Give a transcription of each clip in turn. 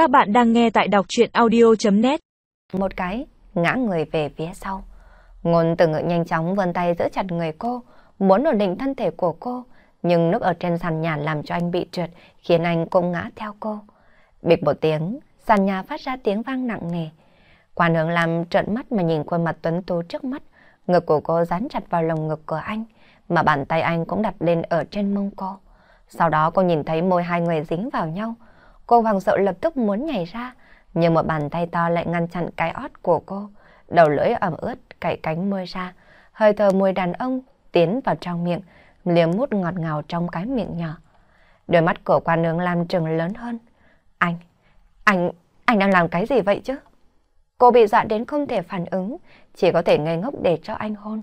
Các bạn đang nghe tại đọc chuyện audio.net Một cái, ngã người về phía sau. Ngôn từ ngự nhanh chóng vươn tay giữ chặt người cô, muốn ổn định thân thể của cô, nhưng nước ở trên sàn nhà làm cho anh bị trượt, khiến anh cũng ngã theo cô. Bịch một tiếng, sàn nhà phát ra tiếng vang nặng nề. Quan hướng làm trợn mắt mà nhìn khuôn mặt tuấn tú trước mắt, ngực của cô dán chặt vào lồng ngực của anh, mà bàn tay anh cũng đặt lên ở trên mông cô. Sau đó cô nhìn thấy môi hai người dính vào nhau. Cô hoàng sợ lập tức muốn nhảy ra, nhưng một bàn tay to lại ngăn chặn cái ót của cô. Đầu lưỡi ẩm ướt, cậy cánh môi ra, hơi thở mùi đàn ông tiến vào trong miệng, liếm mút ngọt ngào trong cái miệng nhỏ. Đôi mắt của quan nương làm trừng lớn hơn. Anh, anh, anh đang làm cái gì vậy chứ? Cô bị dọa đến không thể phản ứng, chỉ có thể ngây ngốc để cho anh hôn.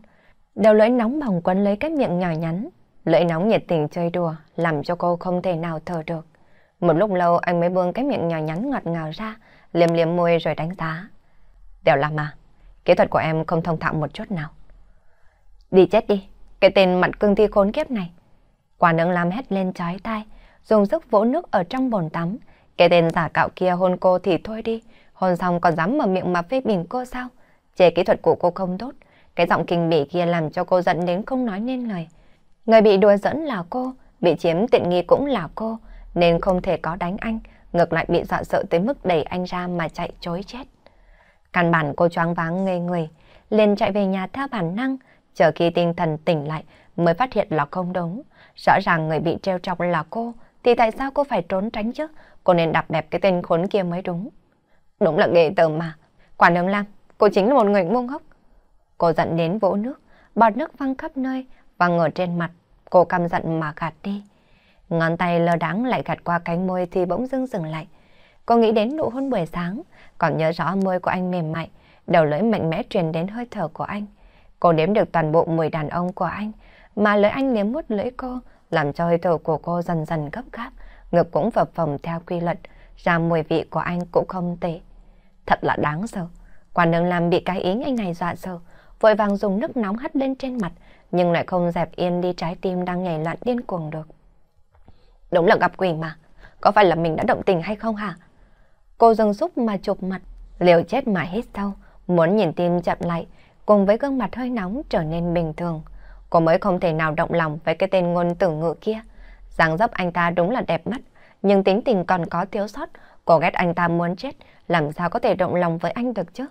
Đầu lưỡi nóng bỏng quấn lấy cái miệng nhỏ nhắn, lưỡi nóng nhiệt tình chơi đùa, làm cho cô không thể nào thở được. Một lúc lâu anh mới buông cái miệng nhỏ nhắn ngọt ngào ra, liếm liếm môi rồi đánh giá. Đều là mà, kỹ thuật của em không thông thạo một chút nào. Đi chết đi, cái tên mặt cưng thi khốn kiếp này. Quả nướng làm hét lên chói tai, dùng sức vỗ nước ở trong bồn tắm. Cái tên giả cạo kia hôn cô thì thôi đi, hôn xong còn dám mở miệng mà phê bình cô sao? Chê kỹ thuật của cô không tốt, cái giọng kinh bỉ kia làm cho cô giận đến không nói nên lời. Người bị đùa dẫn là cô, bị chiếm tiện nghi cũng là cô, nên không thể có đánh anh, ngược lại bị dọa sợ tới mức đẩy anh ra mà chạy chối chết. Căn bản cô choáng váng ngây người, liền chạy về nhà theo bản năng, chờ khi tinh thần tỉnh lại mới phát hiện là không đúng. Rõ ràng người bị treo chọc là cô, thì tại sao cô phải trốn tránh chứ? Cô nên đạp đẹp cái tên khốn kia mới đúng. Đúng là ghê tởm mà. Quả nương lam, cô chính là một người ngu ngốc. Cô giận đến vỗ nước, bọt nước văng khắp nơi, văng ở trên mặt. Cô căm giận mà gạt đi. Ngón tay lơ đáng lại gạt qua cánh môi thì bỗng dưng dừng lại. Cô nghĩ đến nụ hôn buổi sáng, còn nhớ rõ môi của anh mềm mại, đầu lưỡi mạnh mẽ truyền đến hơi thở của anh. Cô đếm được toàn bộ mùi đàn ông của anh, mà lưỡi anh liếm mút lưỡi cô, làm cho hơi thở của cô dần dần gấp gáp, ngực cũng phập phồng theo quy luật, ra mùi vị của anh cũng không tệ. Thật là đáng sợ. Quan đường làm bị cái ý anh này dọa sợ, vội vàng dùng nước nóng hắt lên trên mặt, nhưng lại không dẹp yên đi trái tim đang nhảy loạn điên cuồng được. Đúng là gặp quỷ mà, có phải là mình đã động tình hay không hả? Cô dừng xúc mà chụp mặt, liều chết mà hít sâu, muốn nhìn tim chậm lại, cùng với gương mặt hơi nóng trở nên bình thường. Cô mới không thể nào động lòng với cái tên ngôn tử ngự kia. dáng dấp anh ta đúng là đẹp mắt, nhưng tính tình còn có thiếu sót. Cô ghét anh ta muốn chết, làm sao có thể động lòng với anh được chứ?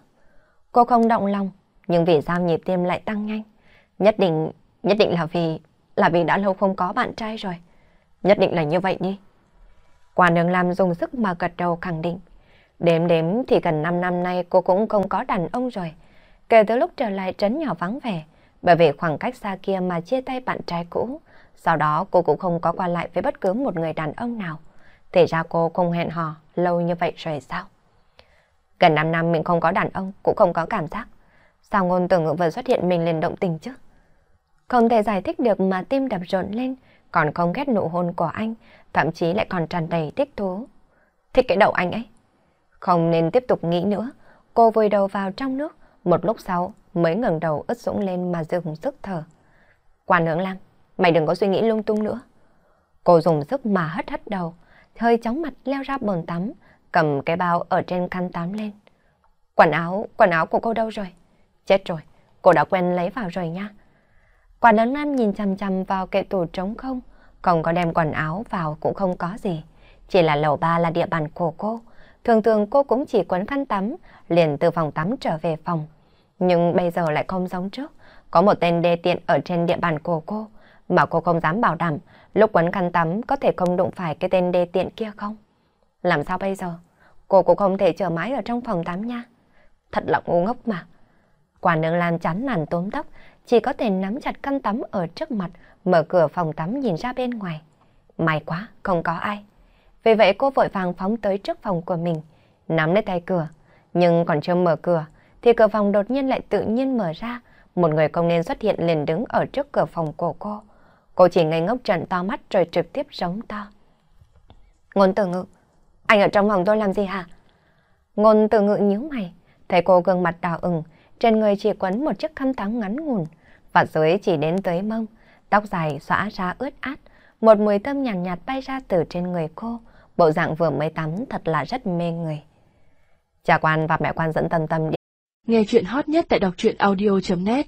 Cô không động lòng, nhưng vì sao nhịp tim lại tăng nhanh? Nhất định, nhất định là vì, là vì đã lâu không có bạn trai rồi. Nhất định là như vậy đi. Quả đường làm dùng sức mà gật đầu khẳng định. Đếm đếm thì gần 5 năm nay cô cũng không có đàn ông rồi. Kể từ lúc trở lại trấn nhỏ vắng vẻ, bởi vì khoảng cách xa kia mà chia tay bạn trai cũ. Sau đó cô cũng không có qua lại với bất cứ một người đàn ông nào. Thế ra cô không hẹn hò lâu như vậy rồi sao? Gần 5 năm mình không có đàn ông, cũng không có cảm giác. Sao ngôn tưởng ngữ vừa xuất hiện mình liền động tình chứ? Không thể giải thích được mà tim đập rộn lên, còn không ghét nụ hôn của anh, thậm chí lại còn tràn đầy thích thú. Thích cái đầu anh ấy. Không nên tiếp tục nghĩ nữa, cô vùi đầu vào trong nước, một lúc sau mới ngẩng đầu ướt sũng lên mà dùng sức thở. Quan hướng Lam, mày đừng có suy nghĩ lung tung nữa. Cô dùng sức mà hất hất đầu, hơi chóng mặt leo ra bồn tắm, cầm cái bao ở trên khăn tắm lên. Quần áo, quần áo của cô đâu rồi? Chết rồi, cô đã quen lấy vào rồi nha. Quả lớn Nam nhìn chằm chằm vào kệ tủ trống không, còn có đem quần áo vào cũng không có gì. Chỉ là lầu ba là địa bàn của cô. Thường thường cô cũng chỉ quấn khăn tắm, liền từ phòng tắm trở về phòng. Nhưng bây giờ lại không giống trước. Có một tên đê tiện ở trên địa bàn của cô, mà cô không dám bảo đảm lúc quấn khăn tắm có thể không đụng phải cái tên đê tiện kia không. Làm sao bây giờ? Cô cũng không thể chờ mãi ở trong phòng tắm nha. Thật là ngu ngốc mà. Quả nương lan chắn nản tốn tóc, chỉ có thể nắm chặt khăn tắm ở trước mặt, mở cửa phòng tắm nhìn ra bên ngoài. May quá, không có ai. Vì vậy cô vội vàng phóng tới trước phòng của mình, nắm lấy tay cửa. Nhưng còn chưa mở cửa, thì cửa phòng đột nhiên lại tự nhiên mở ra. Một người công nên xuất hiện liền đứng ở trước cửa phòng của cô. Cô chỉ ngây ngốc trợn to mắt rồi trực tiếp giống to. Ngôn tử ngự, anh ở trong phòng tôi làm gì hả? Ngôn tử ngự nhíu mày, thấy cô gương mặt đỏ ửng, trên người chỉ quấn một chiếc khăn tắm ngắn ngủn, và dưới chỉ đến tới mông, tóc dài xõa ra ướt át, một mùi thơm nhàn nhạt, nhạt bay ra từ trên người cô, bộ dạng vừa mới tắm thật là rất mê người. Cha quan và mẹ quan dẫn tâm tâm đi. Nghe chuyện hot nhất tại đọc truyện audio.net